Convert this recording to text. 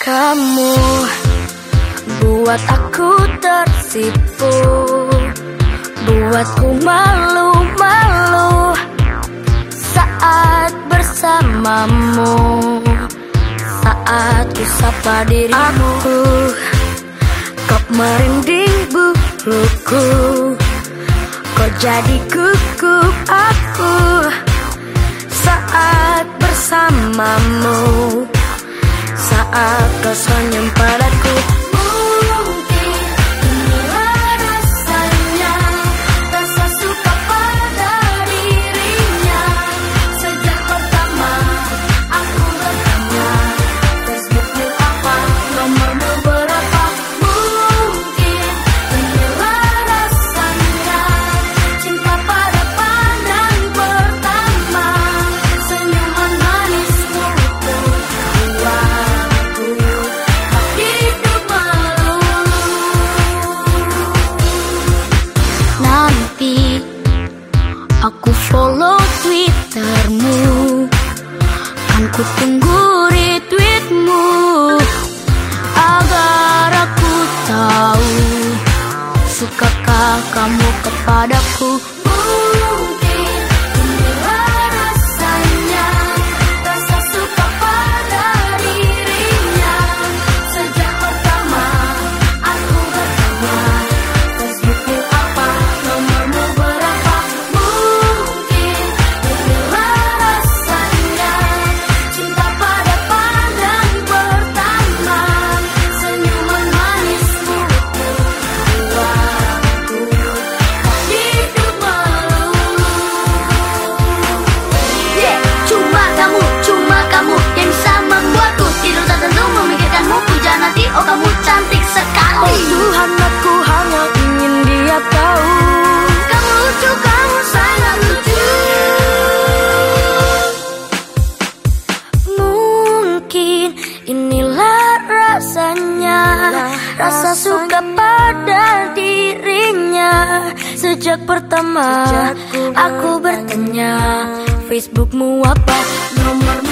Kamu. Buat aku tersipu. Buatku malu-malu. Saat bersamamu. Saat ku sapa dirimu. Aku Kau merinding buluku Kau jadi kuku aku. Saat bersamamu Saat kau senyum padaku follow twittermu. Kan ku tunggu retweetmu. Agar aku tahu Sukakah kamu kepadaku Rasa suka pada dirinya. Sejak pertama aku bertanya Facebookmu apa? Nomormu